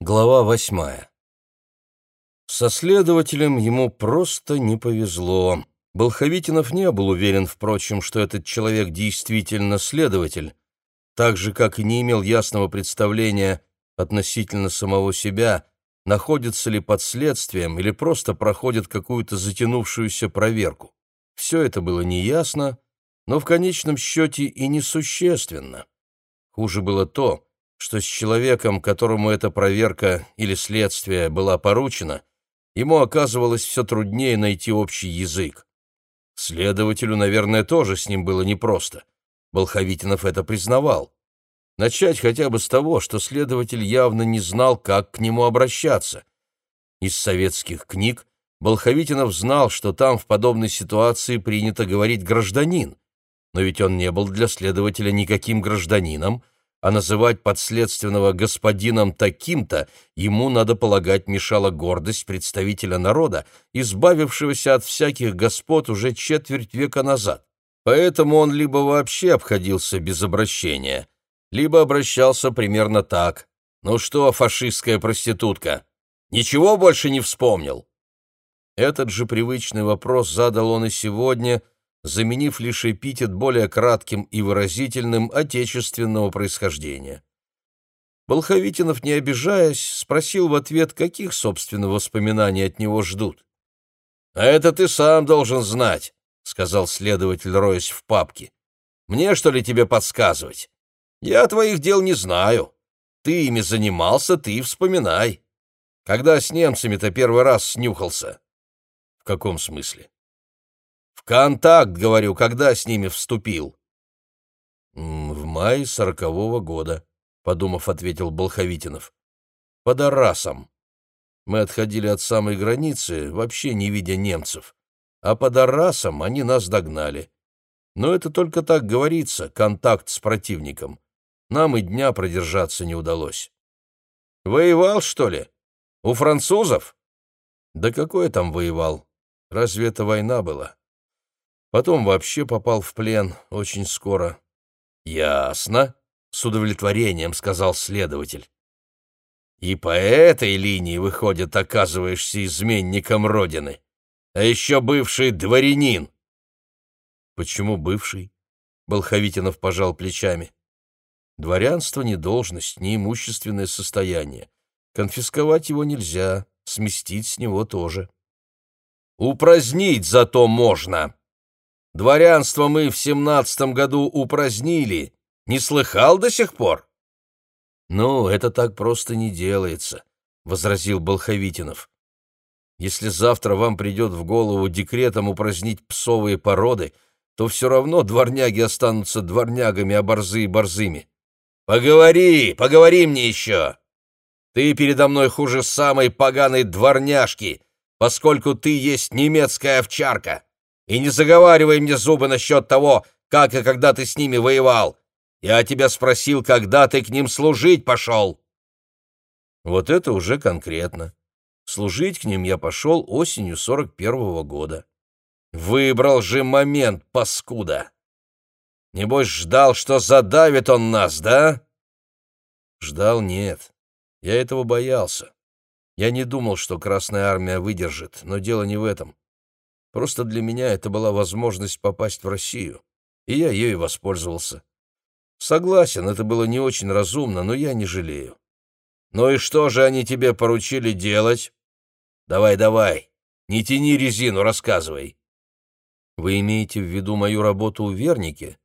Глава восьмая. Со следователем ему просто не повезло. Болховитинов не был уверен, впрочем, что этот человек действительно следователь, так же, как и не имел ясного представления относительно самого себя, находится ли под следствием или просто проходит какую-то затянувшуюся проверку. Все это было неясно, но в конечном счете и несущественно. Хуже было то, что с человеком, которому эта проверка или следствие была поручена, ему оказывалось все труднее найти общий язык. Следователю, наверное, тоже с ним было непросто. Болховитинов это признавал. Начать хотя бы с того, что следователь явно не знал, как к нему обращаться. Из советских книг Болховитинов знал, что там в подобной ситуации принято говорить «гражданин», но ведь он не был для следователя никаким гражданином, а называть подследственного господином таким-то ему, надо полагать, мешала гордость представителя народа, избавившегося от всяких господ уже четверть века назад. Поэтому он либо вообще обходился без обращения, либо обращался примерно так. «Ну что, фашистская проститутка, ничего больше не вспомнил?» Этот же привычный вопрос задал он и сегодня – заменив лишь эпитет более кратким и выразительным отечественного происхождения. Болховитинов, не обижаясь, спросил в ответ, каких, собственно, воспоминаний от него ждут. «А это ты сам должен знать», — сказал следователь, роясь в папке. «Мне, что ли, тебе подсказывать? Я твоих дел не знаю. Ты ими занимался, ты вспоминай. Когда с немцами-то первый раз снюхался?» «В каком смысле?» Контакт, говорю, когда с ними вступил?» «В мае сорокового года», — подумав, ответил Болховитинов. «Под Арасом. Мы отходили от самой границы, вообще не видя немцев, а под Арасом они нас догнали. Но это только так говорится, контакт с противником. Нам и дня продержаться не удалось». «Воевал, что ли? У французов?» «Да какое там воевал? Разве это война была?» Потом вообще попал в плен очень скоро. «Ясно», — с удовлетворением сказал следователь. «И по этой линии, выходит, оказываешься изменником Родины, а еще бывший дворянин». «Почему бывший?» — Болховитинов пожал плечами. «Дворянство не должность, не имущественное состояние. Конфисковать его нельзя, сместить с него тоже». «Упразднить зато можно», Дворянство мы в семнадцатом году упразднили. Не слыхал до сих пор? Ну, это так просто не делается, возразил Болховитинов. Если завтра вам придет в голову декретом упразднить псовые породы, то все равно дворняги останутся дворнягами, а борзы — борзыми. Поговори, поговори мне еще. Ты передо мной хуже самой поганой дворняжки, поскольку ты есть немецкая овчарка. И не заговаривай мне зубы насчет того, как и когда ты с ними воевал. Я тебя спросил, когда ты к ним служить пошел. Вот это уже конкретно. Служить к ним я пошел осенью сорок первого года. Выбрал же момент, паскуда. Небось, ждал, что задавит он нас, да? Ждал нет. Я этого боялся. Я не думал, что Красная Армия выдержит, но дело не в этом. Просто для меня это была возможность попасть в Россию, и я ею воспользовался. Согласен, это было не очень разумно, но я не жалею. Ну и что же они тебе поручили делать? Давай, давай, не тяни резину, рассказывай. Вы имеете в виду мою работу у Верники?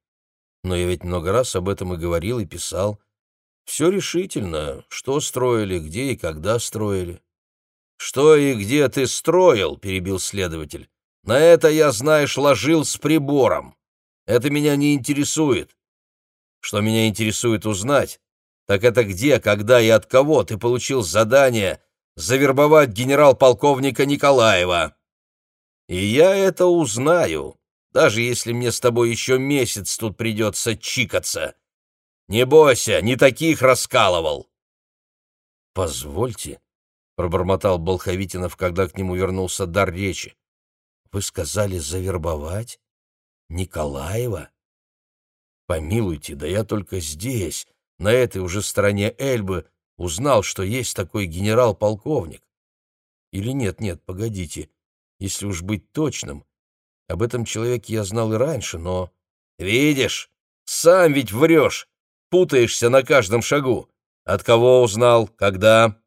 Но я ведь много раз об этом и говорил, и писал. Все решительно, что строили, где и когда строили. «Что и где ты строил?» — перебил следователь. На это я, знаешь, ложил с прибором. Это меня не интересует. Что меня интересует узнать, так это где, когда и от кого ты получил задание завербовать генерал-полковника Николаева. И я это узнаю, даже если мне с тобой еще месяц тут придется чикаться. Не бойся, не таких раскалывал. — Позвольте, — пробормотал Болховитинов, когда к нему вернулся дар речи. Вы сказали завербовать? Николаева? Помилуйте, да я только здесь, на этой уже стороне Эльбы, узнал, что есть такой генерал-полковник. Или нет, нет, погодите, если уж быть точным. Об этом человеке я знал и раньше, но... Видишь, сам ведь врешь, путаешься на каждом шагу. От кого узнал, когда?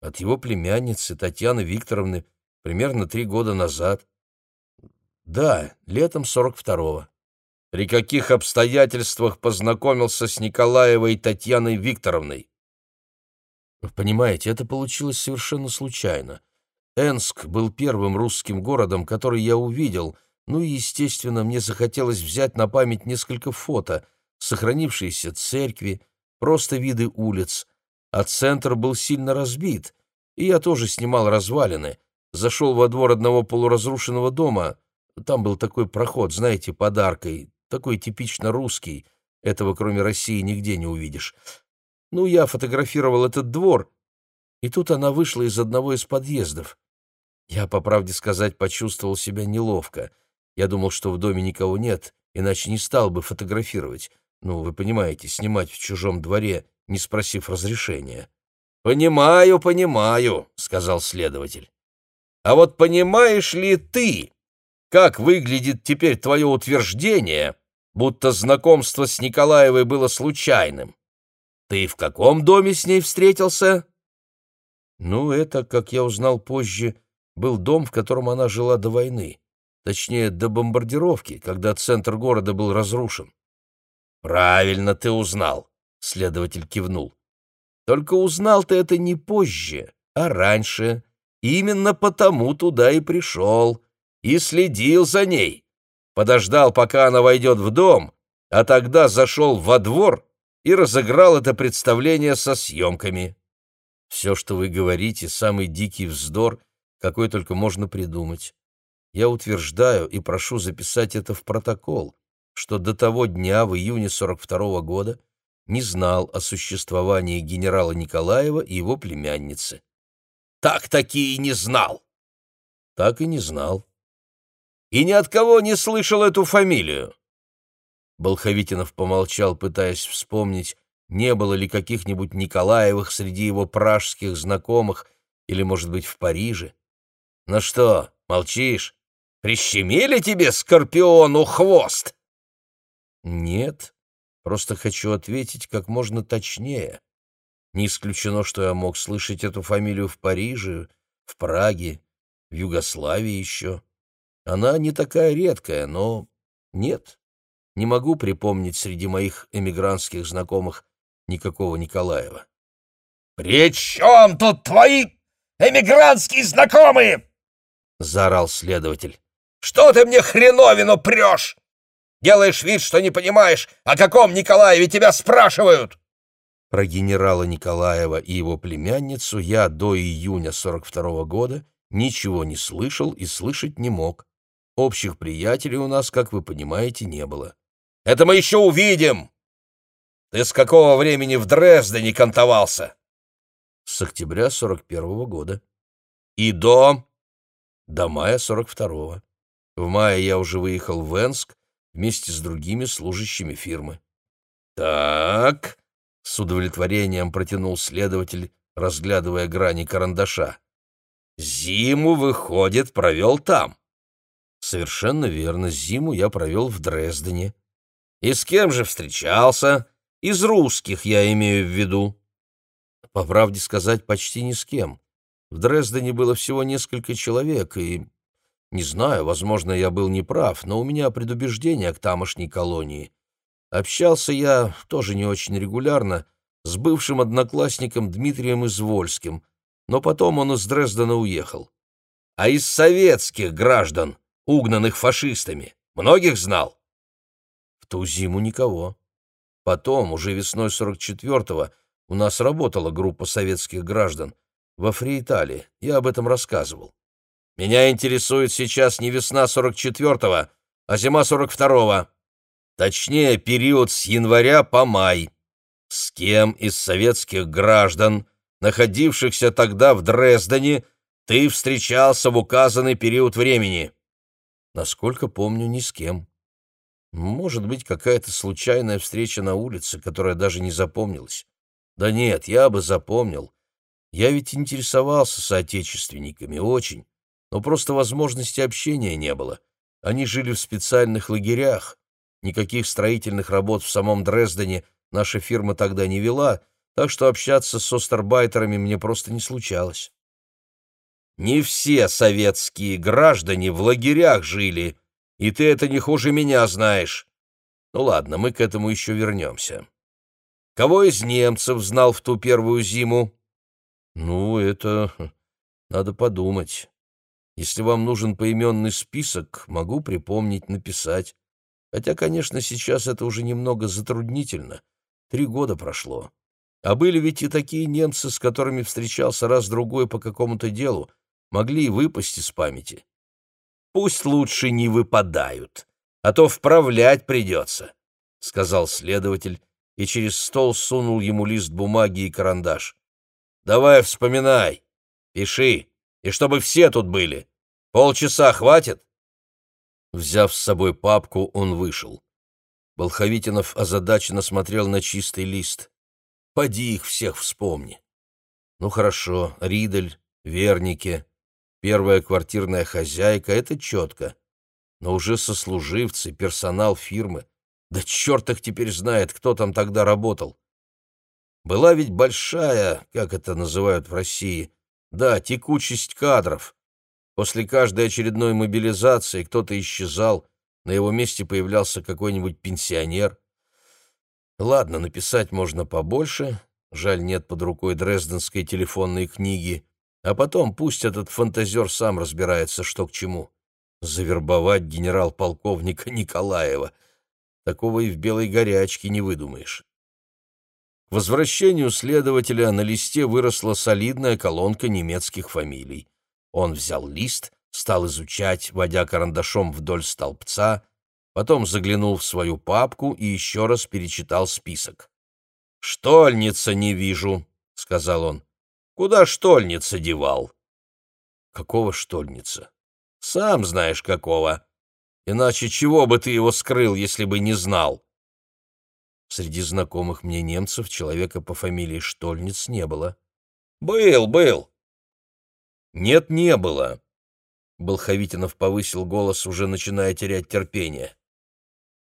От его племянницы Татьяны Викторовны примерно три года назад. Да, летом сорок второго. При каких обстоятельствах познакомился с Николаевой Татьяной Викторовной? Понимаете, это получилось совершенно случайно. Энск был первым русским городом, который я увидел, ну и, естественно, мне захотелось взять на память несколько фото, сохранившиеся церкви, просто виды улиц, а центр был сильно разбит, и я тоже снимал развалины, зашел во двор одного полуразрушенного дома, там был такой проход, знаете, подаркой, такой типично русский, этого кроме России нигде не увидишь. Ну, я фотографировал этот двор, и тут она вышла из одного из подъездов. Я, по правде сказать, почувствовал себя неловко. Я думал, что в доме никого нет, иначе не стал бы фотографировать. Ну, вы понимаете, снимать в чужом дворе, не спросив разрешения. «Понимаю, понимаю», — сказал следователь. «А вот понимаешь ли ты, как выглядит теперь твое утверждение, будто знакомство с Николаевой было случайным?» Ты в каком доме с ней встретился? Ну, это, как я узнал позже, был дом, в котором она жила до войны. Точнее, до бомбардировки, когда центр города был разрушен. Правильно ты узнал, следователь кивнул. Только узнал ты это не позже, а раньше. Именно потому туда и пришел. И следил за ней. Подождал, пока она войдет в дом, а тогда зашел во двор и разыграл это представление со съемками. Все, что вы говорите, самый дикий вздор, какой только можно придумать. Я утверждаю и прошу записать это в протокол, что до того дня, в июне 42 -го года, не знал о существовании генерала Николаева и его племянницы. Так-таки и не знал. Так и не знал. И ни от кого не слышал эту фамилию. Болховитинов помолчал, пытаясь вспомнить, не было ли каких-нибудь Николаевых среди его пражских знакомых или, может быть, в Париже. «Ну что, молчишь? Прищемили тебе, Скорпиону, хвост?» «Нет, просто хочу ответить как можно точнее. Не исключено, что я мог слышать эту фамилию в Париже, в Праге, в Югославии еще. Она не такая редкая, но нет, не могу припомнить среди моих эмигрантских знакомых никакого Николаева. «При чем тут твои эмигрантские знакомые?» — заорал следователь. «Что ты мне хреновину прешь? Делаешь вид, что не понимаешь, о каком Николаеве тебя спрашивают!» Про генерала Николаева и его племянницу я до июня 42 -го года ничего не слышал и слышать не мог. Общих приятелей у нас, как вы понимаете, не было. Это мы еще увидим. Ты с какого времени в Дрездене кантовался? С октября сорок первого года. И до? До мая сорок второго. В мае я уже выехал в Энск вместе с другими служащими фирмы. Так, с удовлетворением протянул следователь, разглядывая грани карандаша. Зиму, выходит, провел там. Совершенно верно, зиму я провел в Дрездене. И с кем же встречался? Из русских я имею в виду. По правде сказать, почти ни с кем. В Дрездене было всего несколько человек, и... Не знаю, возможно, я был неправ, но у меня предубеждение к тамошней колонии. Общался я, тоже не очень регулярно, с бывшим одноклассником Дмитрием Извольским, но потом он из Дрездена уехал. А из советских граждан, угнанных фашистами, многих знал? ту зиму никого. Потом, уже весной 44-го, у нас работала группа советских граждан во Фрииталии. Я об этом рассказывал. Меня интересует сейчас не весна 44-го, а зима 42-го. Точнее, период с января по май. С кем из советских граждан, находившихся тогда в Дрездене, ты встречался в указанный период времени? Насколько помню, ни с кем. Может быть, какая-то случайная встреча на улице, которая даже не запомнилась. Да нет, я бы запомнил. Я ведь интересовался соотечественниками, очень. Но просто возможности общения не было. Они жили в специальных лагерях. Никаких строительных работ в самом Дрездене наша фирма тогда не вела, так что общаться с остербайтерами мне просто не случалось. Не все советские граждане в лагерях жили, и ты это не хуже меня знаешь. Ну ладно, мы к этому еще вернемся. Кого из немцев знал в ту первую зиму? Ну, это... надо подумать. Если вам нужен поименный список, могу припомнить, написать. Хотя, конечно, сейчас это уже немного затруднительно. Три года прошло. А были ведь и такие немцы, с которыми встречался раз-другой по какому-то делу, могли и выпасть из памяти. Пусть лучше не выпадают, а то вправлять придется, — сказал следователь и через стол сунул ему лист бумаги и карандаш. Давай вспоминай, пиши, и чтобы все тут были. Полчаса хватит? Взяв с собой папку, он вышел. Болховитинов озадаченно смотрел на чистый лист. Поди их всех вспомни. Ну хорошо, Ридель, Вернике, первая квартирная хозяйка — это четко. Но уже сослуживцы, персонал фирмы. Да черт их теперь знает, кто там тогда работал. Была ведь большая, как это называют в России, да, текучесть кадров. После каждой очередной мобилизации кто-то исчезал, на его месте появлялся какой-нибудь пенсионер. Ладно, написать можно побольше, жаль, нет под рукой дрезденской телефонной книги, а потом пусть этот фантазер сам разбирается, что к чему. Завербовать генерал-полковника Николаева. Такого и в белой горячке не выдумаешь возвращению следователя на листе выросла солидная колонка немецких фамилий. Он взял лист, стал изучать, водя карандашом вдоль столбца, потом заглянул в свою папку и еще раз перечитал список. «Штольница не вижу», — сказал он. «Куда штольница девал?» «Какого штольница?» «Сам знаешь, какого. Иначе чего бы ты его скрыл, если бы не знал?» Среди знакомых мне немцев человека по фамилии Штольниц не было. «Был, был!» «Нет, не было!» Болховитинов повысил голос, уже начиная терять терпение.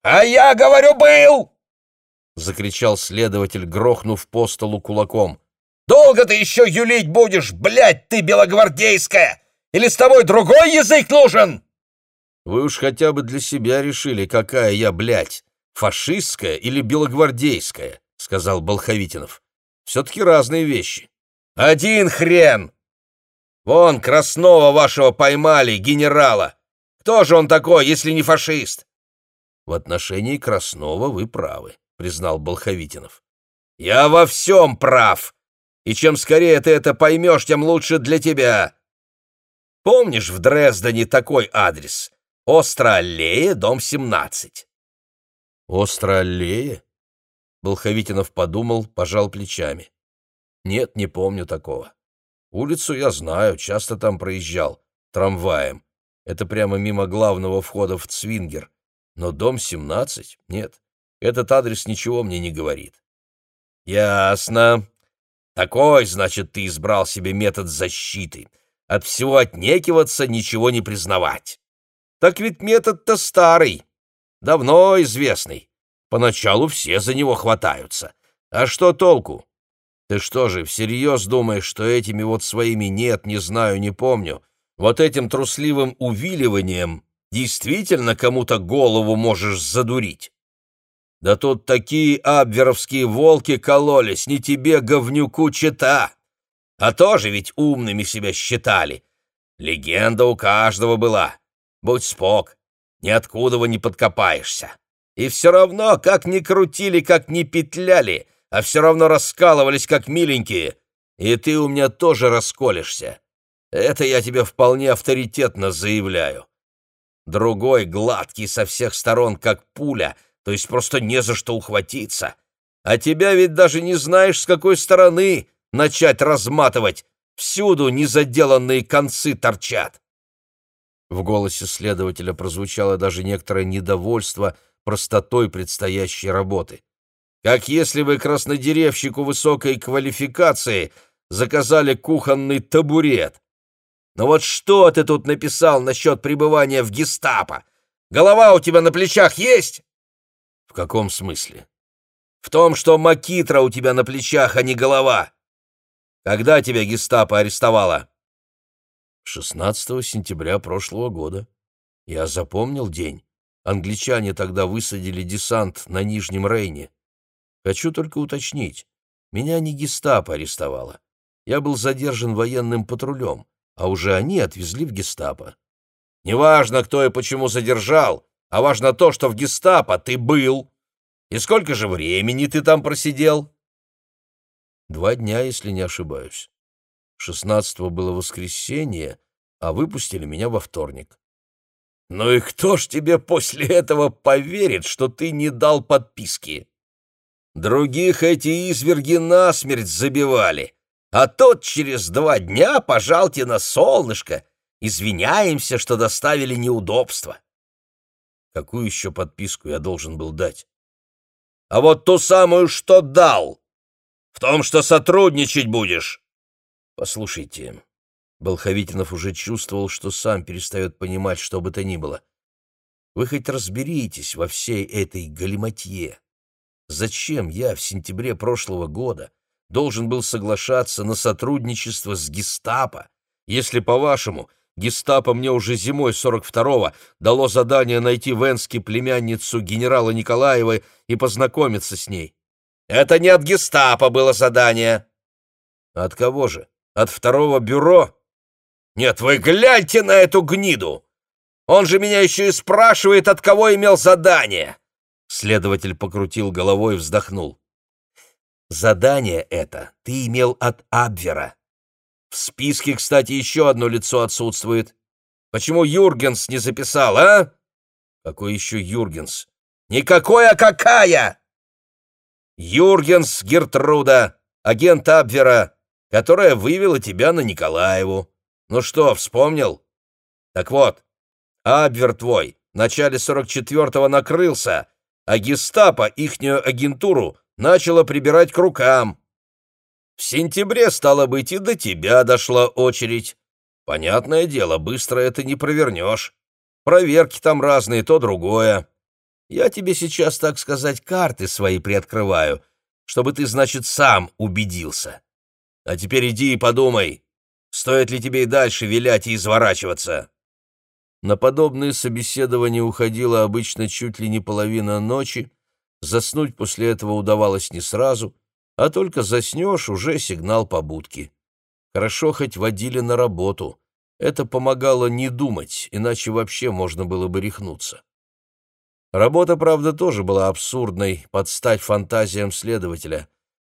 «А я говорю, был!» — закричал следователь, грохнув по столу кулаком. «Долго ты еще юлить будешь, блядь, ты белогвардейская? Или с тобой другой язык нужен?» «Вы уж хотя бы для себя решили, какая я, блядь!» фашистская или белогвардейская, — сказал Болховитинов. — Все-таки разные вещи. — Один хрен! Вон, Краснова вашего поймали, генерала. Кто же он такой, если не фашист? — В отношении Краснова вы правы, — признал Болховитинов. — Я во всем прав. И чем скорее ты это поймешь, тем лучше для тебя. Помнишь в Дрездене такой адрес? Остроаллея, дом 17. Острая аллея? Болховитинов подумал, пожал плечами. Нет, не помню такого. Улицу я знаю, часто там проезжал, трамваем. Это прямо мимо главного входа в Цвингер. Но дом 17? Нет, этот адрес ничего мне не говорит. Ясно. Такой, значит, ты избрал себе метод защиты. От всего отнекиваться, ничего не признавать. Так ведь метод-то старый. Давно известный. Поначалу все за него хватаются. А что толку? Ты что же, всерьез думаешь, что этими вот своими «нет, не знаю, не помню», вот этим трусливым увиливанием действительно кому-то голову можешь задурить? Да тут такие абверовские волки кололись, не тебе, говнюку, чита. А тоже ведь умными себя считали. Легенда у каждого была. Будь спок, ниоткуда не подкопаешься. И все равно, как ни крутили, как ни петляли, а все равно раскалывались, как миленькие. И ты у меня тоже расколешься. Это я тебе вполне авторитетно заявляю. Другой гладкий со всех сторон, как пуля, то есть просто не за что ухватиться. А тебя ведь даже не знаешь, с какой стороны начать разматывать. Всюду незаделанные концы торчат. В голосе следователя прозвучало даже некоторое недовольство простотой предстоящей работы. Как если бы краснодеревщику высокой квалификации заказали кухонный табурет. Но вот что ты тут написал насчет пребывания в гестапо? Голова у тебя на плечах есть? В каком смысле? В том, что макитра у тебя на плечах, а не голова. Когда тебя гестапо арестовало? 16 сентября прошлого года. Я запомнил день. Англичане тогда высадили десант на Нижнем Рейне. Хочу только уточнить. Меня не гестапо арестовало. Я был задержан военным патрулем, а уже они отвезли в гестапо. Неважно, кто и почему задержал, а важно то, что в гестапо ты был. И сколько же времени ты там просидел? Два дня, если не ошибаюсь. Шестнадцатого было воскресенье, а выпустили меня во вторник. Ну и кто ж тебе после этого поверит, что ты не дал подписки? Других эти изверги насмерть забивали, а тот через два дня пожалте на солнышко, извиняемся, что доставили неудобства. Какую еще подписку я должен был дать? А вот ту самую, что дал. В том, что сотрудничать будешь. Послушайте, Болховитинов уже чувствовал, что сам перестает понимать, что бы то ни было. Вы хоть разберитесь во всей этой галиматье. Зачем я в сентябре прошлого года должен был соглашаться на сотрудничество с гестапо, если, по-вашему, гестапо мне уже зимой 42-го дало задание найти в Энске племянницу генерала Николаева и познакомиться с ней? Это не от гестапо было задание. От кого же? От второго бюро? Нет, вы гляньте на эту гниду! Он же меня еще и спрашивает, от кого имел задание!» Следователь покрутил головой и вздохнул. «Задание это ты имел от Абвера. В списке, кстати, еще одно лицо отсутствует. Почему Юргенс не записал, а?» «Какой еще Юргенс?» «Никакой, а какая!» «Юргенс Гертруда, агент Абвера, которая вывела тебя на Николаеву. Ну что, вспомнил? Так вот, Абвер твой в начале 44-го накрылся, а гестапо ихнюю агентуру начало прибирать к рукам. В сентябре, стало быть, и до тебя дошла очередь. Понятное дело, быстро это не провернешь. Проверки там разные, то другое. Я тебе сейчас, так сказать, карты свои приоткрываю, чтобы ты, значит, сам убедился. А теперь иди и подумай, Стоит ли тебе и дальше вилять и изворачиваться?» На подобные собеседования уходила обычно чуть ли не половина ночи, заснуть после этого удавалось не сразу, а только заснешь, уже сигнал побудки. Хорошо хоть водили на работу. Это помогало не думать, иначе вообще можно было бы рехнуться. Работа, правда, тоже была абсурдной, под стать фантазиям следователя.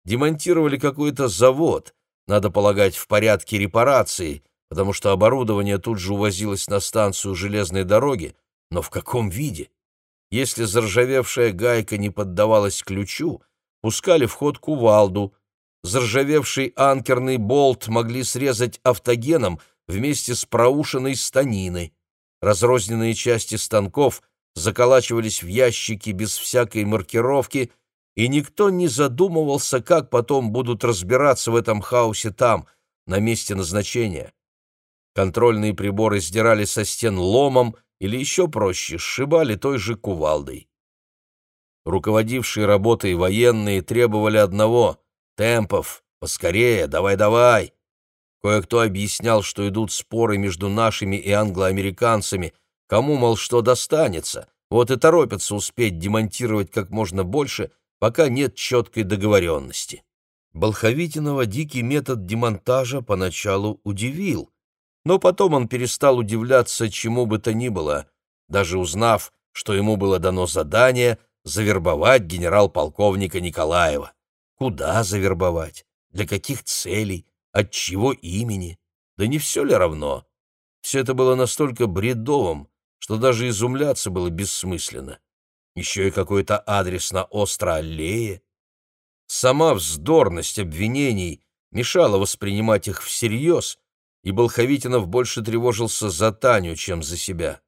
Демонтировали какой-то завод, надо полагать, в порядке репарации, потому что оборудование тут же увозилось на станцию железной дороги, но в каком виде? Если заржавевшая гайка не поддавалась ключу, пускали в ход кувалду, заржавевший анкерный болт могли срезать автогеном вместе с проушенной станиной. Разрозненные части станков заколачивались в ящики без всякой маркировки — и никто не задумывался, как потом будут разбираться в этом хаосе там, на месте назначения. Контрольные приборы сдирали со стен ломом или еще проще, сшибали той же кувалдой. Руководившие работой военные требовали одного — темпов, поскорее, давай-давай. Кое-кто объяснял, что идут споры между нашими и англоамериканцами, кому, мол, что достанется, вот и торопятся успеть демонтировать как можно больше — пока нет четкой договоренности. Болховитинова дикий метод демонтажа поначалу удивил, но потом он перестал удивляться чему бы то ни было, даже узнав, что ему было дано задание завербовать генерал-полковника Николаева. Куда завербовать? Для каких целей? От чего имени? Да не все ли равно? Все это было настолько бредовым, что даже изумляться было бессмысленно еще и какой-то адрес на Остро-аллее. Сама вздорность обвинений мешала воспринимать их всерьез, и Болховитинов больше тревожился за Таню, чем за себя.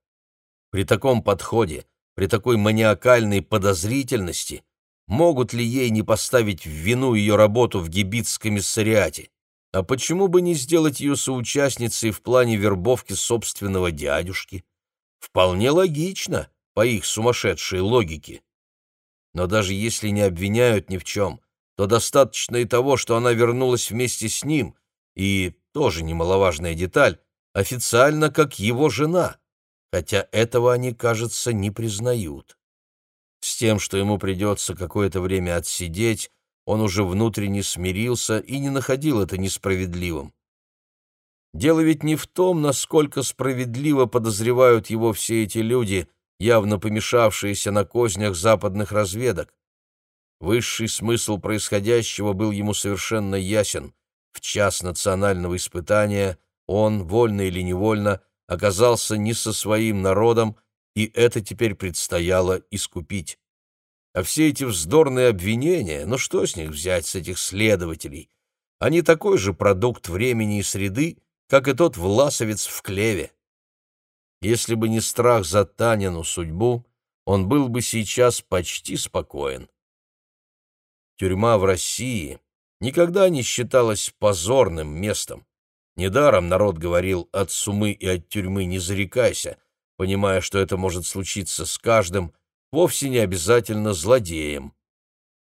При таком подходе, при такой маниакальной подозрительности могут ли ей не поставить в вину ее работу в гибитском комиссариате? А почему бы не сделать ее соучастницей в плане вербовки собственного дядюшки? Вполне логично, по их сумасшедшей логике. Но даже если не обвиняют ни в чем, то достаточно и того, что она вернулась вместе с ним, и, тоже немаловажная деталь, официально как его жена, хотя этого они, кажется, не признают. С тем, что ему придется какое-то время отсидеть, он уже внутренне смирился и не находил это несправедливым. Дело ведь не в том, насколько справедливо подозревают его все эти люди, явно помешавшиеся на кознях западных разведок. Высший смысл происходящего был ему совершенно ясен. В час национального испытания он, вольно или невольно, оказался не со своим народом, и это теперь предстояло искупить. А все эти вздорные обвинения, ну что с них взять, с этих следователей? Они такой же продукт времени и среды, как и тот власовец в клеве. Если бы не страх за Танину судьбу, он был бы сейчас почти спокоен. Тюрьма в России никогда не считалась позорным местом. Недаром народ говорил «от сумы и от тюрьмы не зарекайся», понимая, что это может случиться с каждым, вовсе не обязательно злодеем.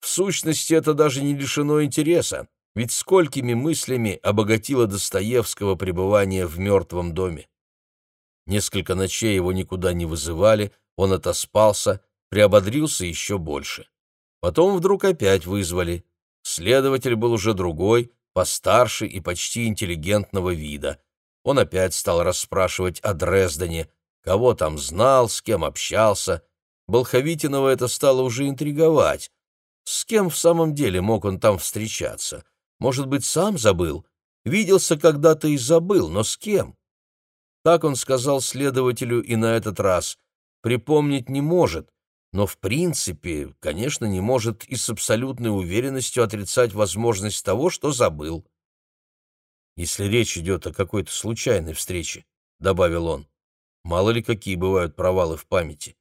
В сущности, это даже не лишено интереса, ведь сколькими мыслями обогатило Достоевского пребывание в мертвом доме. Несколько ночей его никуда не вызывали, он отоспался, приободрился еще больше. Потом вдруг опять вызвали. Следователь был уже другой, постарше и почти интеллигентного вида. Он опять стал расспрашивать о Дрездене, кого там знал, с кем общался. Болховитинова это стало уже интриговать. С кем в самом деле мог он там встречаться? Может быть, сам забыл? Виделся когда-то и забыл, но с кем? Так он сказал следователю и на этот раз. Припомнить не может, но в принципе, конечно, не может и с абсолютной уверенностью отрицать возможность того, что забыл. «Если речь идет о какой-то случайной встрече», — добавил он, — «мало ли какие бывают провалы в памяти.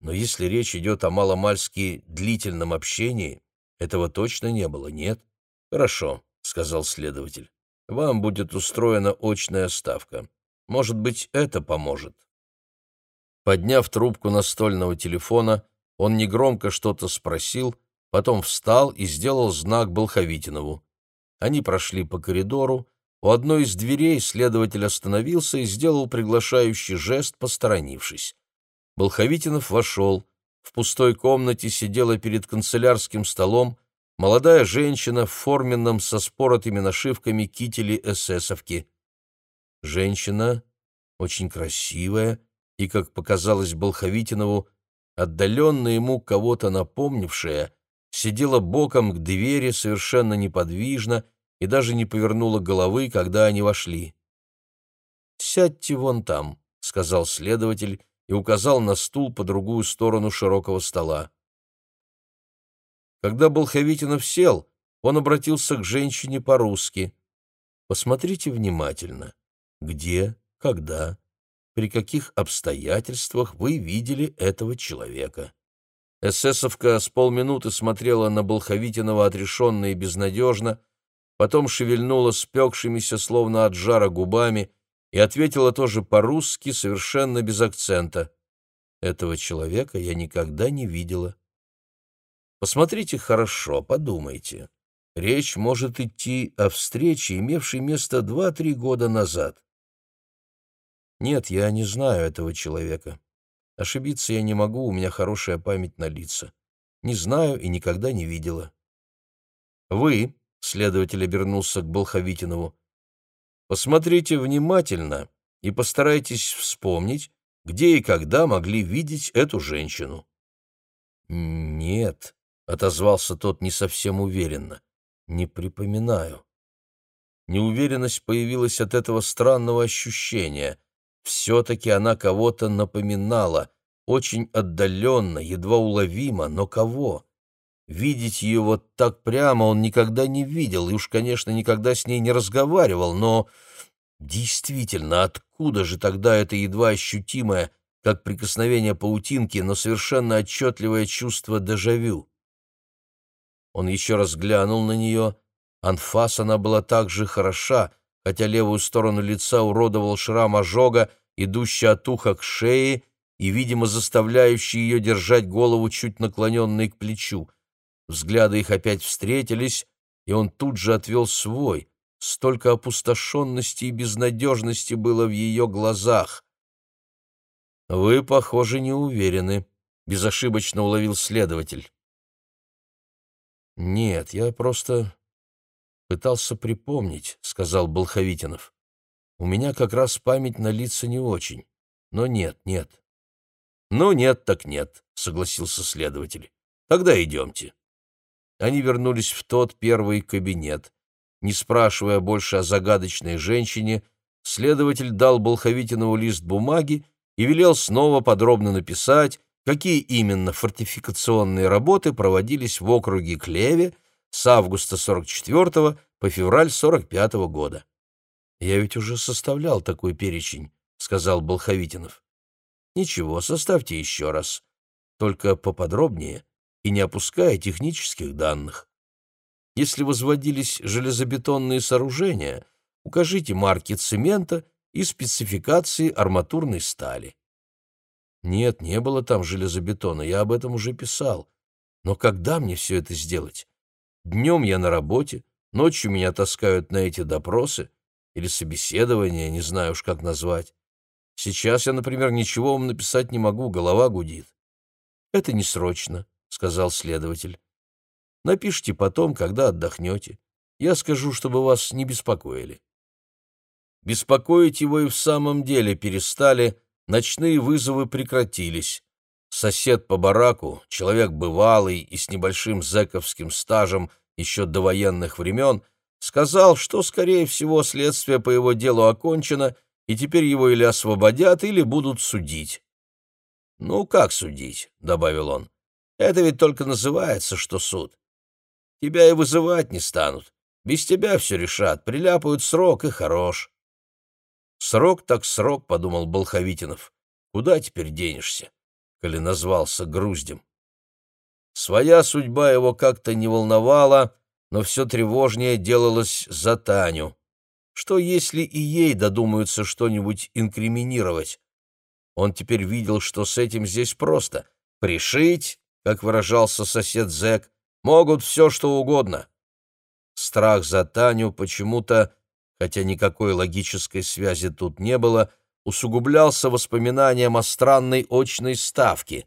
Но если речь идет о маломальски длительном общении, этого точно не было, нет?» «Хорошо», — сказал следователь, — «вам будет устроена очная ставка. Может быть, это поможет». Подняв трубку настольного телефона, он негромко что-то спросил, потом встал и сделал знак Болховитинову. Они прошли по коридору. У одной из дверей следователь остановился и сделал приглашающий жест, посторонившись. Болховитинов вошел. В пустой комнате сидела перед канцелярским столом молодая женщина в форменном со споротыми нашивками кителе эсэсовки. Женщина, очень красивая и, как показалось Болховитинову, отдаленно ему кого-то напомнившая, сидела боком к двери совершенно неподвижно и даже не повернула головы, когда они вошли. «Сядьте вон там», — сказал следователь и указал на стул по другую сторону широкого стола. Когда Болховитинов сел, он обратился к женщине по-русски. «Посмотрите внимательно. Где, когда, при каких обстоятельствах вы видели этого человека. Эсэсовка с полминуты смотрела на Болховитинова отрешенно и безнадежно, потом шевельнула спекшимися, словно от жара, губами и ответила тоже по-русски, совершенно без акцента. «Этого человека я никогда не видела». Посмотрите хорошо, подумайте. Речь может идти о встрече, имевшей место два-три года назад. Нет, я не знаю этого человека. Ошибиться я не могу, у меня хорошая память на лица. Не знаю и никогда не видела. Вы, следователь обернулся к Болховитинову, посмотрите внимательно и постарайтесь вспомнить, где и когда могли видеть эту женщину. Нет, отозвался тот не совсем уверенно. Не припоминаю. Неуверенность появилась от этого странного ощущения — все-таки она кого-то напоминала, очень отдаленно, едва уловимо, но кого? Видеть ее вот так прямо он никогда не видел, и уж, конечно, никогда с ней не разговаривал, но... Действительно, откуда же тогда это едва ощутимое, как прикосновение паутинки, но совершенно отчетливое чувство дежавю? Он еще раз глянул на нее. Анфас она была так же хороша, хотя левую сторону лица уродовал шрам ожога, идущий от уха к шее и, видимо, заставляющий ее держать голову чуть наклоненной к плечу. Взгляды их опять встретились, и он тут же отвел свой. Столько опустошенности и безнадежности было в ее глазах. «Вы, похоже, не уверены», — безошибочно уловил следователь. «Нет, я просто пытался припомнить», — сказал Болховитинов. «У меня как раз память на лица не очень. Но нет, нет». «Ну, нет так нет», — согласился следователь. «Тогда идемте». Они вернулись в тот первый кабинет. Не спрашивая больше о загадочной женщине, следователь дал Болховитинову лист бумаги и велел снова подробно написать, какие именно фортификационные работы проводились в округе Клеве с августа 44 по февраль 45 года. «Я ведь уже составлял такой перечень», — сказал Болховитинов. «Ничего, составьте еще раз, только поподробнее и не опуская технических данных. Если возводились железобетонные сооружения, укажите марки цемента и спецификации арматурной стали. Нет, не было там железобетона, я об этом уже писал. Но когда мне все это сделать? Днем я на работе, ночью меня таскают на эти допросы или собеседования, не знаю уж как назвать. Сейчас я, например, ничего вам написать не могу, голова гудит. Это не срочно, сказал следователь. Напишите потом, когда отдохнете. Я скажу, чтобы вас не беспокоили. Беспокоить его и в самом деле перестали, ночные вызовы прекратились. Сосед по бараку, человек бывалый и с небольшим зэковским стажем еще до военных времен, сказал, что, скорее всего, следствие по его делу окончено, и теперь его или освободят, или будут судить. «Ну, как судить?» — добавил он. «Это ведь только называется, что суд. Тебя и вызывать не станут. Без тебя все решат, приляпают срок и хорош». «Срок так срок», — подумал Болховитинов. «Куда теперь денешься, коли назвался груздем?» Своя судьба его как-то не волновала, но все тревожнее делалось за Таню. Что, если и ей додумаются что-нибудь инкриминировать? Он теперь видел, что с этим здесь просто. Пришить, как выражался сосед Зэк, могут все, что угодно. Страх за Таню почему-то хотя никакой логической связи тут не было, усугублялся воспоминанием о странной очной ставке.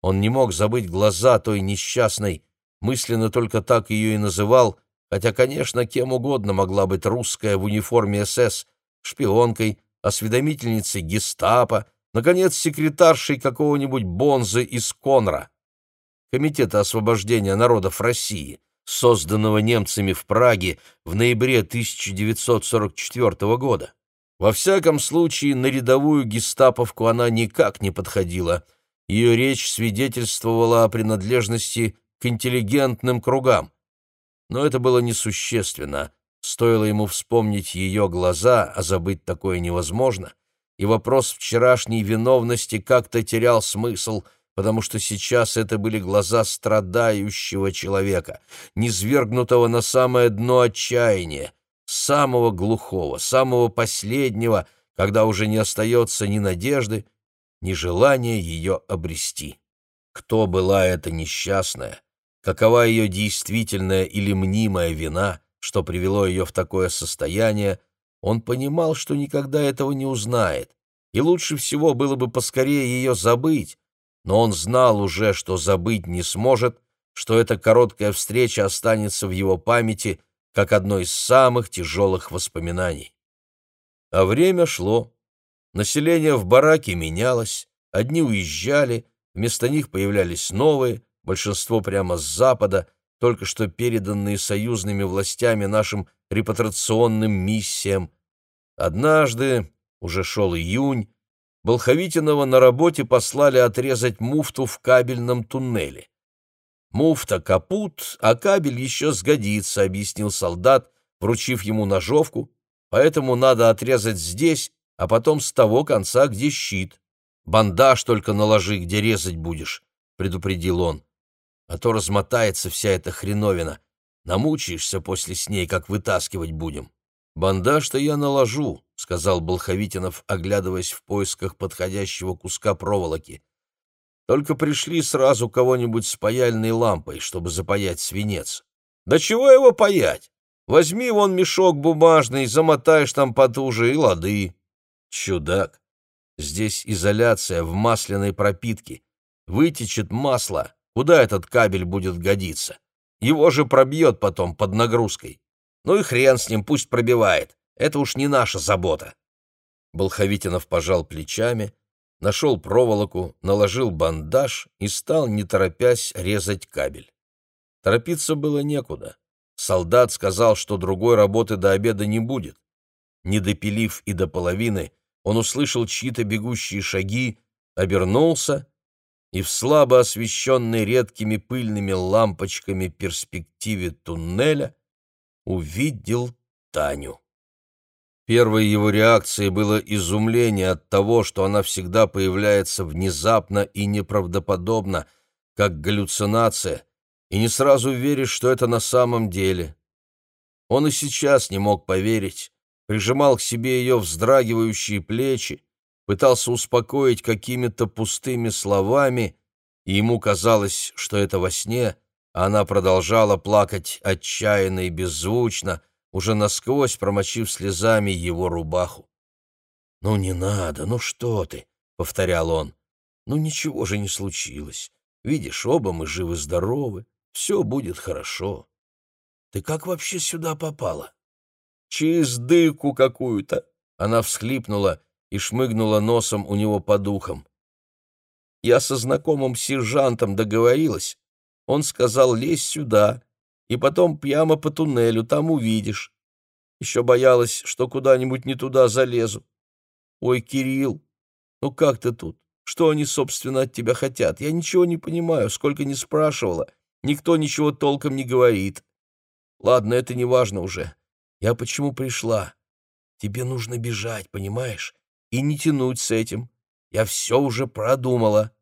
Он не мог забыть глаза той несчастной, мысленно только так ее и называл, хотя, конечно, кем угодно могла быть русская в униформе СС, шпионкой, осведомительницей гестапо, наконец, секретаршей какого-нибудь бонзы из Конра, Комитета освобождения народов России созданного немцами в Праге в ноябре 1944 года. Во всяком случае, на рядовую гестаповку она никак не подходила. Ее речь свидетельствовала о принадлежности к интеллигентным кругам. Но это было несущественно. Стоило ему вспомнить ее глаза, а забыть такое невозможно, и вопрос вчерашней виновности как-то терял смысл — потому что сейчас это были глаза страдающего человека, низвергнутого на самое дно отчаяния, самого глухого, самого последнего, когда уже не остается ни надежды, ни желания ее обрести. Кто была эта несчастная? Какова ее действительная или мнимая вина, что привело ее в такое состояние, он понимал, что никогда этого не узнает, и лучше всего было бы поскорее ее забыть, но он знал уже, что забыть не сможет, что эта короткая встреча останется в его памяти как одно из самых тяжелых воспоминаний. А время шло. Население в бараке менялось, одни уезжали, вместо них появлялись новые, большинство прямо с запада, только что переданные союзными властями нашим репатрационным миссиям. Однажды, уже шел июнь, Болховитинова на работе послали отрезать муфту в кабельном туннеле. «Муфта капут, а кабель еще сгодится», — объяснил солдат, вручив ему ножовку, «поэтому надо отрезать здесь, а потом с того конца, где щит. Бандаж только наложи, где резать будешь», — предупредил он. а то размотается вся эта хреновина. Намучаешься после с ней, как вытаскивать будем. Бандаж-то я наложу, — сказал Болховитинов, оглядываясь в поисках подходящего куска проволоки. Только пришли сразу кого-нибудь с паяльной лампой, чтобы запаять свинец. Да чего его паять? Возьми вон мешок бумажный, замотаешь там потуже и лады. Чудак. Здесь изоляция в масляной пропитке. Вытечет масло. Куда этот кабель будет годиться? Его же пробьет потом под нагрузкой. Ну и хрен с ним, пусть пробивает. Это уж не наша забота. Болховитинов пожал плечами, нашел проволоку, наложил бандаж и стал, не торопясь, резать кабель. Торопиться было некуда. Солдат сказал, что другой работы до обеда не будет. Не допилив и до половины, он услышал чьи-то бегущие шаги, обернулся и в слабо освещенной редкими пыльными лампочками перспективе туннеля увидел Таню. Первой его реакцией было изумление от того, что она всегда появляется внезапно и неправдоподобно, как галлюцинация, и не сразу веришь, что это на самом деле. Он и сейчас не мог поверить, прижимал к себе ее вздрагивающие плечи, пытался успокоить какими-то пустыми словами, и ему казалось, что это во сне, а она продолжала плакать отчаянно и беззвучно, уже насквозь промочив слезами его рубаху. «Ну не надо, ну что ты!» — повторял он. «Ну ничего же не случилось. Видишь, оба мы живы-здоровы, все будет хорошо. Ты как вообще сюда попала?» «Через дырку какую-то!» Она всхлипнула и шмыгнула носом у него по духам. «Я со знакомым сержантом договорилась. Он сказал, лезь сюда, и потом прямо по туннелю, там увидишь. Еще боялась, что куда-нибудь не туда залезу. Ой, Кирилл, ну как ты тут? Что они, собственно, от тебя хотят? Я ничего не понимаю, сколько не спрашивала. Никто ничего толком не говорит. Ладно, это не важно уже. Я почему пришла? Тебе нужно бежать, понимаешь? И не тянуть с этим. Я все уже продумала.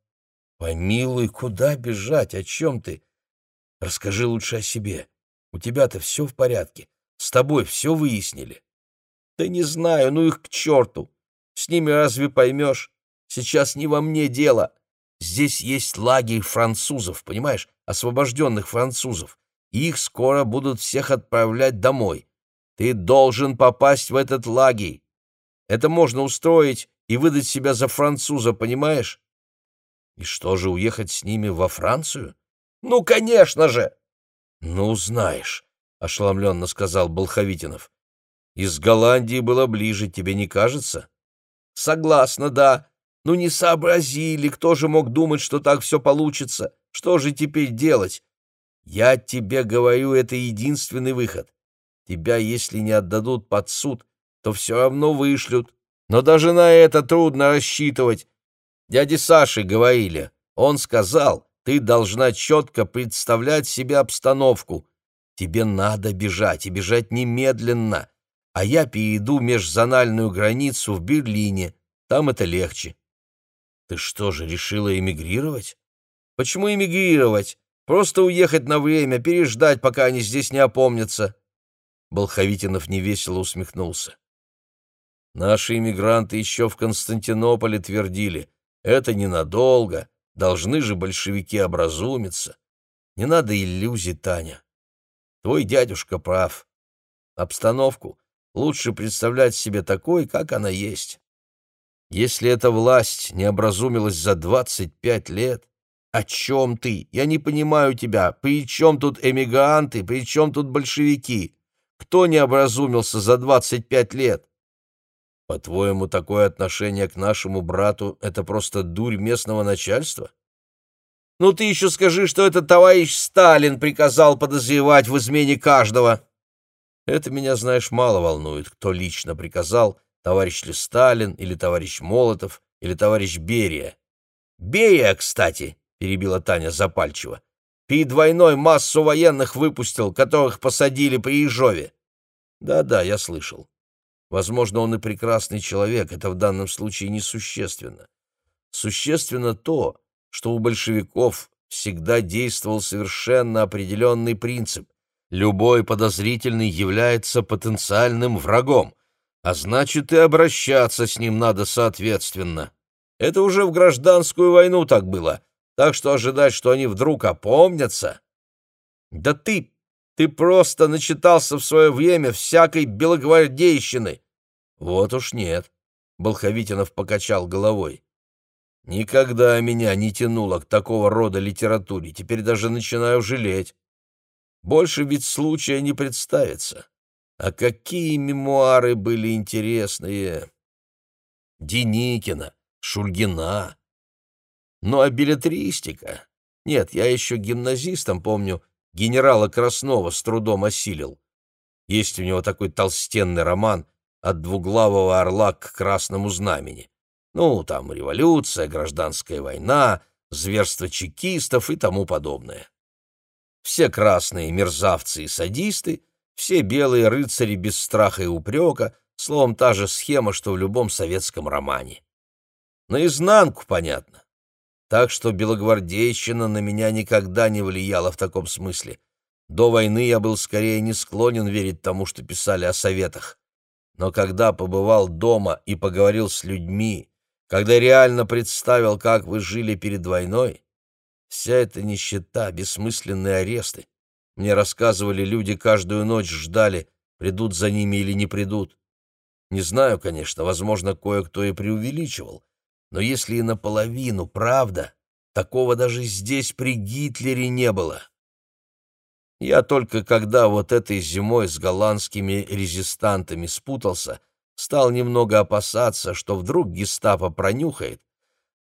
Помилуй, куда бежать? О чем ты? Расскажи лучше о себе. У тебя-то все в порядке. С тобой все выяснили. Да не знаю, ну их к черту. С ними разве поймешь? Сейчас не во мне дело. Здесь есть лагерь французов, понимаешь, освобожденных французов. Их скоро будут всех отправлять домой. Ты должен попасть в этот лагерь. Это можно устроить и выдать себя за француза, понимаешь? И что же, уехать с ними во Францию? Ну, конечно же! Ну, знаешь, — ошеломленно сказал Болховитинов. Из Голландии было ближе, тебе не кажется? Согласна, да. Ну, не сообразили, кто же мог думать, что так все получится? Что же теперь делать? Я тебе говорю, это единственный выход. Тебя, если не отдадут под суд, то все равно вышлют. Но даже на это трудно рассчитывать. Дяде Саше говорили. Он сказал, ты должна четко представлять себе обстановку. Тебе надо бежать, и бежать немедленно. А я перейду межзональную границу в Берлине. Там это легче. Ты что же, решила эмигрировать? Почему эмигрировать? Просто уехать на время, переждать, пока они здесь не опомнятся. Болховитинов невесело усмехнулся. Наши иммигранты еще в Константинополе твердили, это ненадолго, должны же большевики образумиться. Не надо иллюзий, Таня. Твой дядюшка прав. Обстановку лучше представлять себе такой, как она есть. Если эта власть не образумилась за двадцать пять лет, о чем ты? Я не понимаю тебя. При чем тут эмигранты, при чем тут большевики? Кто не образумился за двадцать пять лет? По-твоему, такое отношение к нашему брату — это просто дурь местного начальства? Ну ты еще скажи, что это товарищ Сталин приказал подозревать в измене каждого. Это меня, знаешь, мало волнует, кто лично приказал, товарищ ли Сталин, или товарищ Молотов, или товарищ Берия. Берия, кстати, — перебила Таня запальчиво, — перед войной массу военных выпустил, которых посадили при Ежове. Да-да, я слышал. Возможно, он и прекрасный человек, это в данном случае несущественно. Существенно то, что у большевиков всегда действовал совершенно определенный принцип. Любой подозрительный является потенциальным врагом, а значит и обращаться с ним надо соответственно. Это уже в гражданскую войну так было, так что ожидать, что они вдруг опомнятся... Да ты, ты просто начитался в свое время всякой белогвардейщины. Вот уж нет, — Болховитинов покачал головой. Никогда меня не тянуло к такого рода литературе, теперь даже начинаю жалеть. Больше ведь случая не представится. А какие мемуары были интересные! Деникина, Шульгина. Ну а билетристика? Нет, я еще гимназистом, помню, генерала Краснова с трудом осилил. Есть у него такой толстенный роман «От двуглавого орла к красному знамени». Ну, там революция, гражданская война, зверство чекистов и тому подобное. Все красные мерзавцы и садисты, все белые рыцари без страха и упрека, словом, та же схема, что в любом советском романе. Наизнанку, понятно. Так что белогвардейщина на меня никогда не влияла в таком смысле. До войны я был скорее не склонен верить тому, что писали о советах. Но когда побывал дома и поговорил с людьми, когда реально представил, как вы жили перед войной, вся эта нищета, бессмысленные аресты. Мне рассказывали, люди каждую ночь ждали, придут за ними или не придут. Не знаю, конечно, возможно, кое-кто и преувеличивал, но если и наполовину правда, такого даже здесь при Гитлере не было. Я только когда вот этой зимой с голландскими резистантами спутался, стал немного опасаться, что вдруг гестапо пронюхает,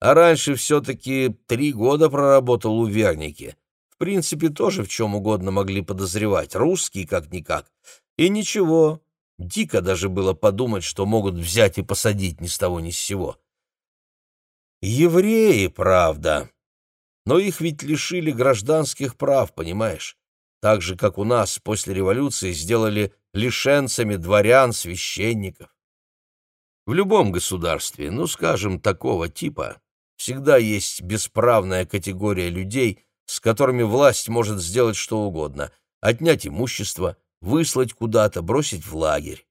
а раньше все-таки три года проработал у Верники. В принципе, тоже в чем угодно могли подозревать, русские как-никак. И ничего, дико даже было подумать, что могут взять и посадить ни с того ни с сего. Евреи, правда, но их ведь лишили гражданских прав, понимаешь? Так же, как у нас после революции сделали лишенцами дворян, священников. В любом государстве, ну, скажем, такого типа, всегда есть бесправная категория людей, с которыми власть может сделать что угодно — отнять имущество, выслать куда-то, бросить в лагерь.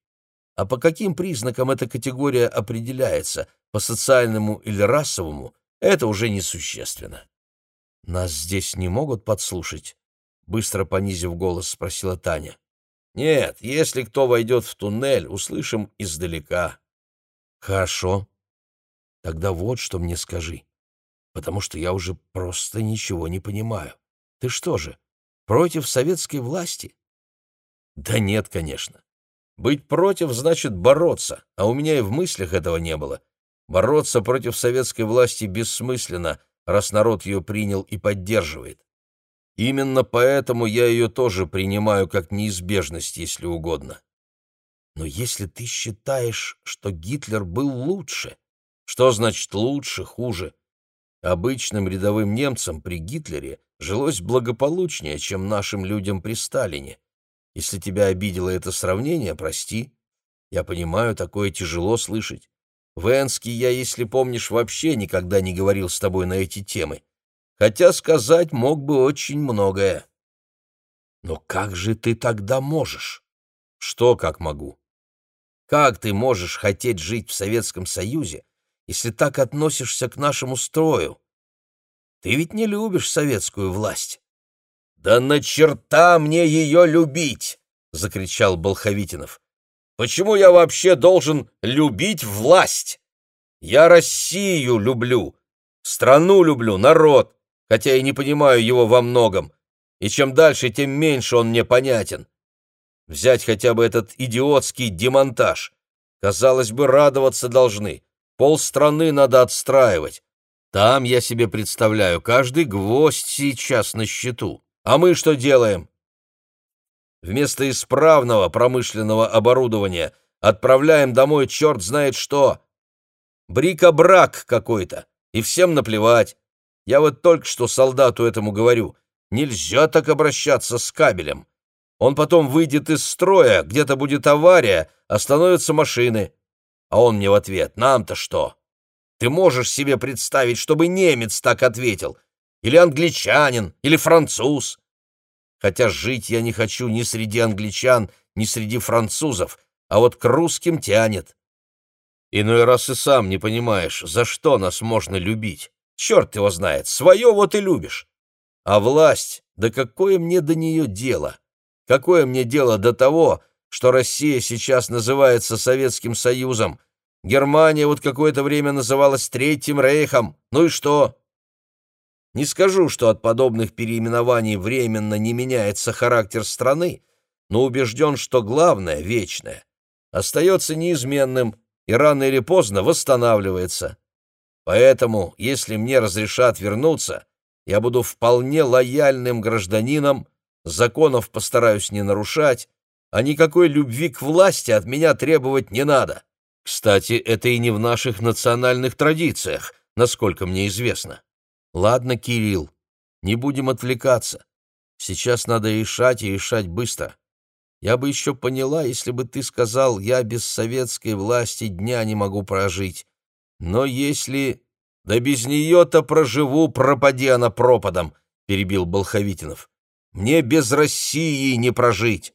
А по каким признакам эта категория определяется, по социальному или расовому, это уже несущественно. «Нас здесь не могут подслушать?» — быстро понизив голос, спросила Таня. «Нет, если кто войдет в туннель, услышим издалека». Хорошо. Тогда вот что мне скажи, потому что я уже просто ничего не понимаю. Ты что же, против советской власти? Да нет, конечно. Быть против значит бороться, а у меня и в мыслях этого не было. Бороться против советской власти бессмысленно, раз народ ее принял и поддерживает. Именно поэтому я ее тоже принимаю как неизбежность, если угодно. Но если ты считаешь, что Гитлер был лучше, что значит лучше, хуже? Обычным рядовым немцам при Гитлере жилось благополучнее, чем нашим людям при Сталине. Если тебя обидело это сравнение, прости. Я понимаю, такое тяжело слышать. В Энске я, если помнишь, вообще никогда не говорил с тобой на эти темы. Хотя сказать мог бы очень многое. Но как же ты тогда можешь? Что как могу? Как ты можешь хотеть жить в Советском Союзе, если так относишься к нашему строю? Ты ведь не любишь советскую власть. Да на черта мне ее любить! закричал Болховитинов. Почему я вообще должен любить власть? Я Россию люблю, страну люблю, народ, хотя и не понимаю его во многом. И чем дальше, тем меньше он мне понятен. Взять хотя бы этот идиотский демонтаж. Казалось бы, радоваться должны. Полстраны надо отстраивать. Там, я себе представляю, каждый гвоздь сейчас на счету. А мы что делаем? Вместо исправного промышленного оборудования отправляем домой черт знает что. Брика-брак какой-то. И всем наплевать. Я вот только что солдату этому говорю. Нельзя так обращаться с кабелем. Он потом выйдет из строя, где-то будет авария, остановятся машины. А он мне в ответ, нам-то что? Ты можешь себе представить, чтобы немец так ответил? или англичанин, или француз. Хотя жить я не хочу ни среди англичан, ни среди французов, а вот к русским тянет. Иной раз и сам не понимаешь, за что нас можно любить. Черт его знает, свое вот и любишь. А власть, да какое мне до нее дело? Какое мне дело до того, что Россия сейчас называется Советским Союзом? Германия вот какое-то время называлась Третьим Рейхом. Ну и что? Не скажу, что от подобных переименований временно не меняется характер страны, но убежден, что главное, вечное, остается неизменным и рано или поздно восстанавливается. Поэтому, если мне разрешат вернуться, я буду вполне лояльным гражданином, законов постараюсь не нарушать, а никакой любви к власти от меня требовать не надо. Кстати, это и не в наших национальных традициях, насколько мне известно. Ладно, Кирилл, не будем отвлекаться. Сейчас надо решать и решать быстро. Я бы еще поняла, если бы ты сказал, я без советской власти дня не могу прожить. Но если... Да без нее-то проживу, пропади она пропадом, — перебил Болховитинов. Мне без России не прожить.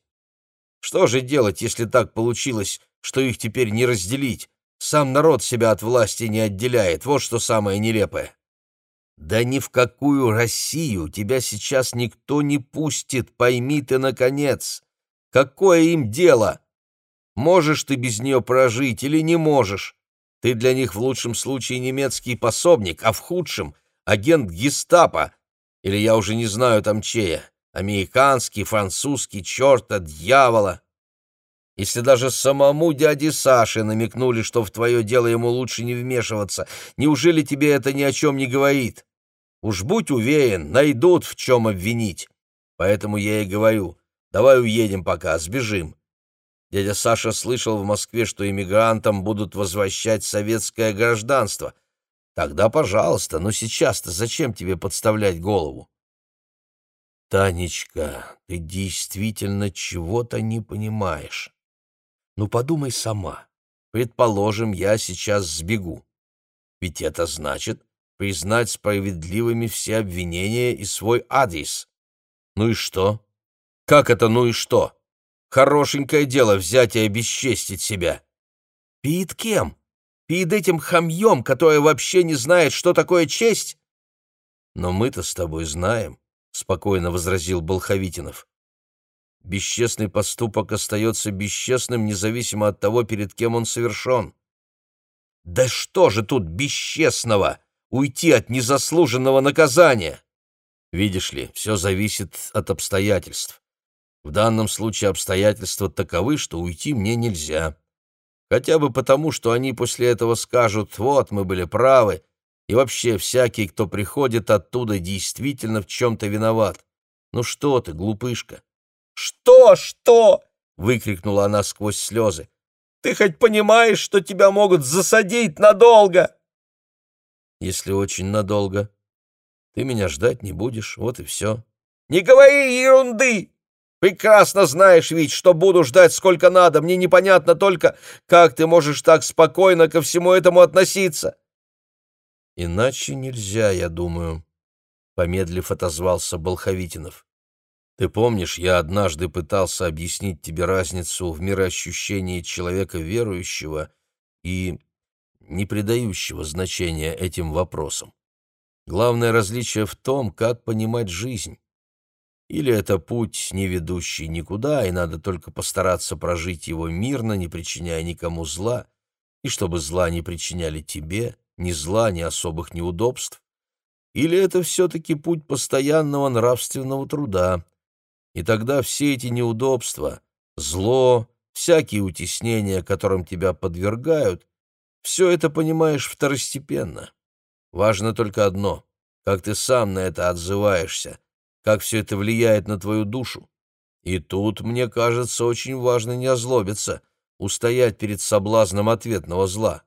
Что же делать, если так получилось, что их теперь не разделить? Сам народ себя от власти не отделяет, вот что самое нелепое. Да ни в какую Россию тебя сейчас никто не пустит, пойми ты, наконец. Какое им дело? Можешь ты без нее прожить или не можешь? Ты для них в лучшем случае немецкий пособник, а в худшем — агент гестапо, или я уже не знаю там чея, американский, французский, черта, дьявола. Если даже самому дяде Саше намекнули, что в твое дело ему лучше не вмешиваться, неужели тебе это ни о чем не говорит? Уж будь уверен, найдут в чем обвинить. Поэтому я и говорю, Давай уедем пока, сбежим. Дядя Саша слышал в Москве, что иммигрантам будут возвращать советское гражданство. Тогда, пожалуйста, но сейчас-то зачем тебе подставлять голову? Танечка, ты действительно чего-то не понимаешь. Ну, подумай сама. Предположим, я сейчас сбегу. Ведь это значит признать справедливыми все обвинения и свой адрес. Ну и что? Как это ну и что? Хорошенькое дело взять и обесчестить себя. Перед кем? Перед этим хамьем, который вообще не знает, что такое честь? Но мы-то с тобой знаем, — спокойно возразил Болховитинов. Бесчестный поступок остается бесчестным, независимо от того, перед кем он совершен. Да что же тут бесчестного? Уйти от незаслуженного наказания? Видишь ли, все зависит от обстоятельств. В данном случае обстоятельства таковы, что уйти мне нельзя. Хотя бы потому, что они после этого скажут «вот, мы были правы», и вообще всякий, кто приходит оттуда, действительно в чем-то виноват. Ну что ты, глупышка? «Что, что?» — выкрикнула она сквозь слезы. «Ты хоть понимаешь, что тебя могут засадить надолго?» «Если очень надолго. Ты меня ждать не будешь, вот и все». «Не говори ерунды!» Прекрасно знаешь ведь, что буду ждать сколько надо. Мне непонятно только, как ты можешь так спокойно ко всему этому относиться. Иначе нельзя, я думаю, — помедлив отозвался Болховитинов. Ты помнишь, я однажды пытался объяснить тебе разницу в мироощущении человека верующего и не придающего значения этим вопросам. Главное различие в том, как понимать жизнь. Или это путь, не ведущий никуда, и надо только постараться прожить его мирно, не причиняя никому зла, и чтобы зла не причиняли тебе, ни зла, ни особых неудобств. Или это все-таки путь постоянного нравственного труда, и тогда все эти неудобства, зло, всякие утеснения, которым тебя подвергают, все это понимаешь второстепенно. Важно только одно — как ты сам на это отзываешься — как все это влияет на твою душу. И тут, мне кажется, очень важно не озлобиться, устоять перед соблазном ответного зла.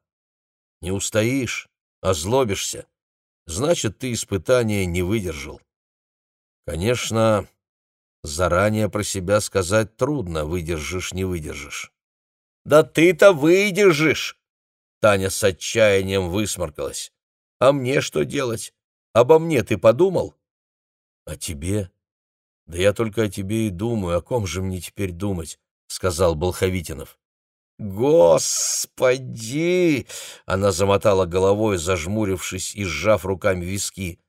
Не устоишь, озлобишься, значит, ты испытания не выдержал. Конечно, заранее про себя сказать трудно, выдержишь, не выдержишь. «Да ты-то выдержишь!» Таня с отчаянием высморкалась. «А мне что делать? Обо мне ты подумал? О тебе? Да я только о тебе и думаю. О ком же мне теперь думать? сказал Болховитинов. Господи! Она замотала головой, зажмурившись и сжав руками виски.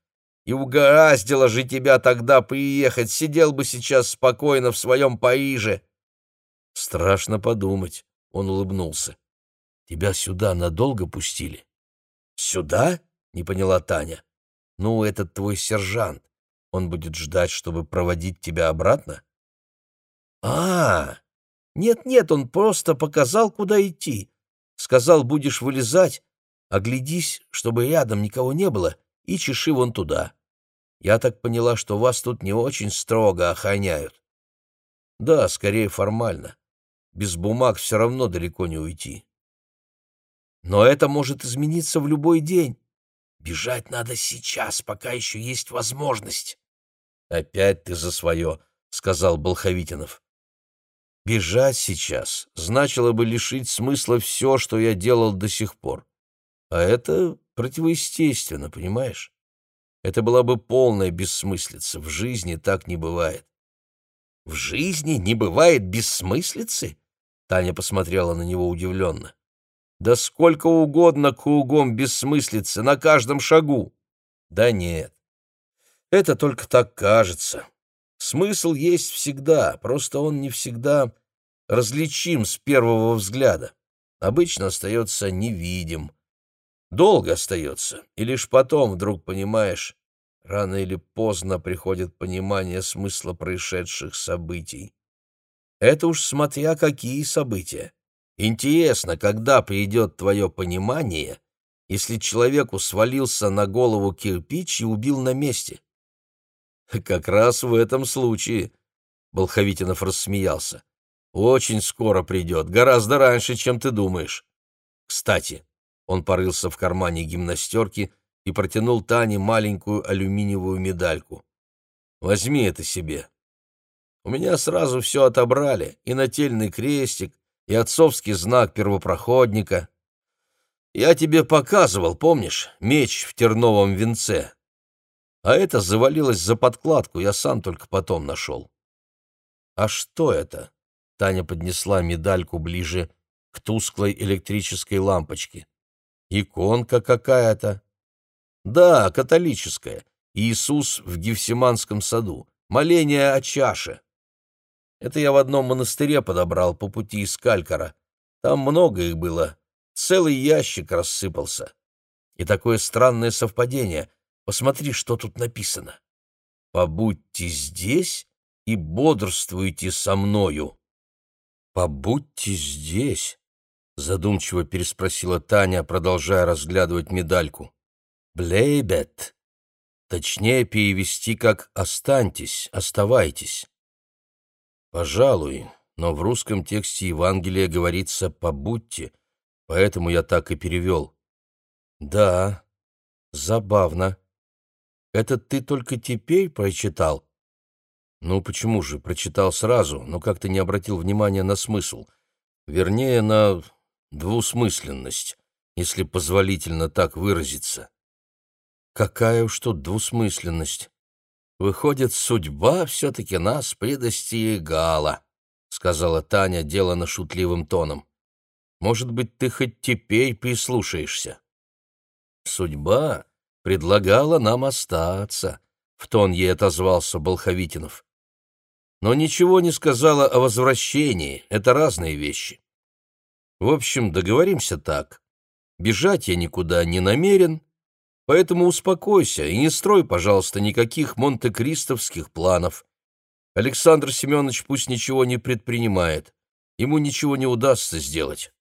И угораздило же тебя тогда приехать, сидел бы сейчас спокойно в своем Париже. Страшно подумать, он улыбнулся. Тебя сюда надолго пустили? Сюда? Не поняла Таня. Ну, этот твой сержант. Он будет ждать, чтобы проводить тебя обратно? А, нет-нет, он просто показал, куда идти. Сказал, будешь вылезать, оглядись, чтобы рядом никого не было, и чеши вон туда. Я так поняла, что вас тут не очень строго охраняют. Да, скорее формально. Без бумаг все равно далеко не уйти. Но это может измениться в любой день. Бежать надо сейчас, пока еще есть возможность. Опять ты за свое, — сказал Болховитинов. Бежать сейчас значило бы лишить смысла все, что я делал до сих пор. А это противоестественно, понимаешь? Это была бы полная бессмыслица. В жизни так не бывает. В жизни не бывает бессмыслицы? Таня посмотрела на него удивленно. Да сколько угодно кругом бессмыслицы, на каждом шагу. Да нет, это только так кажется. Смысл есть всегда, просто он не всегда различим с первого взгляда. Обычно остается невидим, Долго остается, и лишь потом вдруг понимаешь, рано или поздно приходит понимание смысла происшедших событий. Это уж смотря какие события. Интересно, когда придет твое понимание, если человеку свалился на голову кирпич и убил на месте? Как раз в этом случае, — Болховитинов рассмеялся, — очень скоро придет, гораздо раньше, чем ты думаешь. Кстати, он порылся в кармане гимнастерки и протянул Тане маленькую алюминиевую медальку. «Возьми это себе. У меня сразу все отобрали, и нательный крестик, и отцовский знак первопроходника. Я тебе показывал, помнишь, меч в терновом венце. А это завалилось за подкладку, я сам только потом нашел». «А что это?» — Таня поднесла медальку ближе к тусклой электрической лампочке. Иконка какая-то. Да, католическая. Иисус в Гефсиманском саду. Моление о чаше. Это я в одном монастыре подобрал по пути из Калькара. Там много их было. Целый ящик рассыпался. И такое странное совпадение. Посмотри, что тут написано. «Побудьте здесь и бодрствуйте со мною». «Побудьте здесь». — задумчиво переспросила Таня, продолжая разглядывать медальку. «Блейбет. Точнее перевести как «останьтесь», «оставайтесь». «Пожалуй, но в русском тексте Евангелия говорится «побудьте», поэтому я так и перевел». «Да, забавно. Это ты только теперь прочитал?» «Ну почему же, прочитал сразу, но как-то не обратил внимания на смысл. Вернее, на двусмысленность, если позволительно так выразиться. Какая уж тут двусмысленность. Выходит, судьба все-таки нас предостерегала, сказала Таня, делано шутливым тоном. Может быть, ты хоть теперь прислушаешься? Судьба предлагала нам остаться, в тон ей отозвался Болховитинов. Но ничего не сказала о возвращении, это разные вещи. В общем, договоримся так. Бежать я никуда не намерен, поэтому успокойся и не строй, пожалуйста, никаких монте-кристовских планов. Александр Семенович пусть ничего не предпринимает, ему ничего не удастся сделать.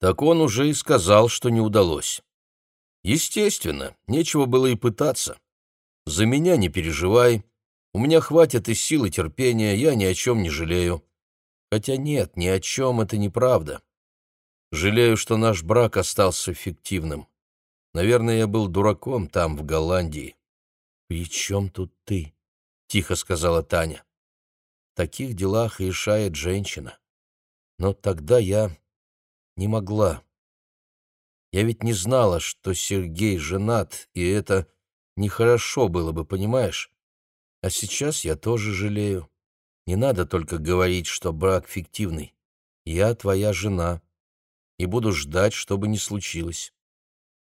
Так он уже и сказал, что не удалось. Естественно, нечего было и пытаться. За меня не переживай, у меня хватит и сил, и терпения, я ни о чем не жалею. Хотя нет, ни о чем это неправда. Жалею, что наш брак остался фиктивным. Наверное, я был дураком там, в Голландии. «При чем тут ты?» — тихо сказала Таня. «В таких делах решает женщина. Но тогда я не могла. Я ведь не знала, что Сергей женат, и это нехорошо было бы, понимаешь? А сейчас я тоже жалею. Не надо только говорить, что брак фиктивный. Я твоя жена и буду ждать, что бы ни случилось.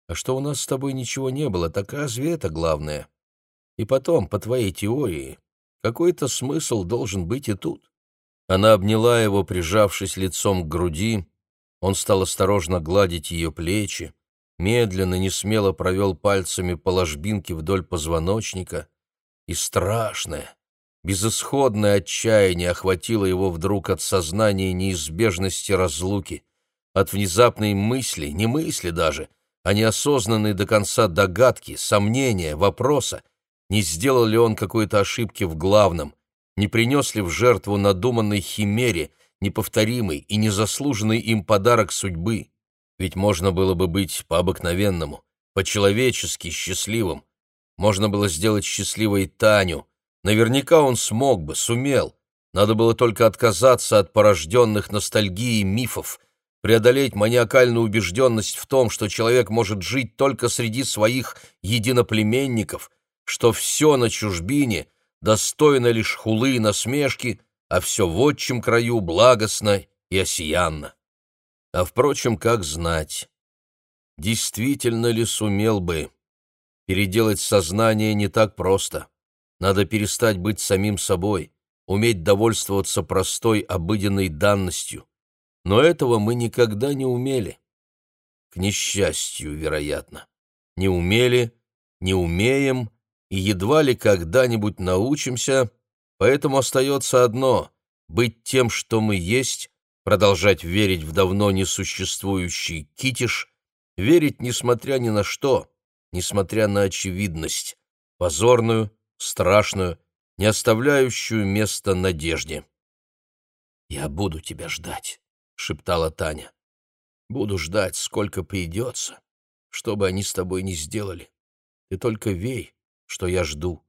А что у нас с тобой ничего не было, так разве это главное? И потом, по твоей теории, какой-то смысл должен быть и тут. Она обняла его, прижавшись лицом к груди. Он стал осторожно гладить ее плечи, медленно, несмело провел пальцами по ложбинке вдоль позвоночника, и страшное, безысходное отчаяние охватило его вдруг от сознания неизбежности разлуки, от внезапной мысли, не мысли даже, а неосознанной до конца догадки, сомнения, вопроса, не сделал ли он какой-то ошибки в главном, не принес ли в жертву надуманной химере неповторимый и незаслуженный им подарок судьбы. Ведь можно было бы быть по-обыкновенному, по-человечески счастливым. Можно было сделать счастливой Таню. Наверняка он смог бы, сумел. Надо было только отказаться от порожденных ностальгией мифов, преодолеть маниакальную убежденность в том, что человек может жить только среди своих единоплеменников, что все на чужбине достойно лишь хулы и насмешки, а все в отчим краю благостно и осиянно. А, впрочем, как знать, действительно ли сумел бы? Переделать сознание не так просто. Надо перестать быть самим собой, уметь довольствоваться простой обыденной данностью. Но этого мы никогда не умели. К несчастью, вероятно. Не умели, не умеем и едва ли когда-нибудь научимся, поэтому остается одно — быть тем, что мы есть, продолжать верить в давно несуществующий китиш, верить несмотря ни на что, несмотря на очевидность, позорную, страшную, не оставляющую места надежде. «Я буду тебя ждать», — шептала Таня. «Буду ждать, сколько придется, что бы они с тобой ни сделали. Ты только вей, что я жду.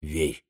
Верь.